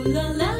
ooh la la.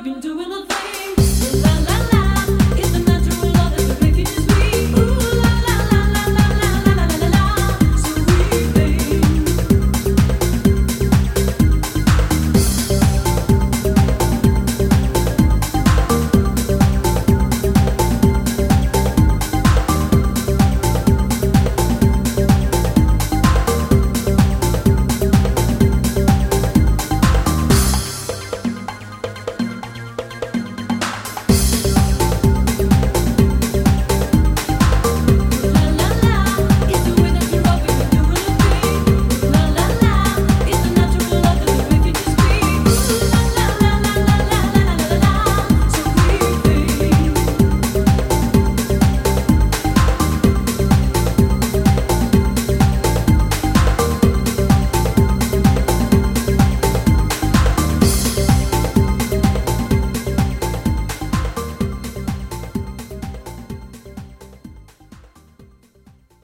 I've been doing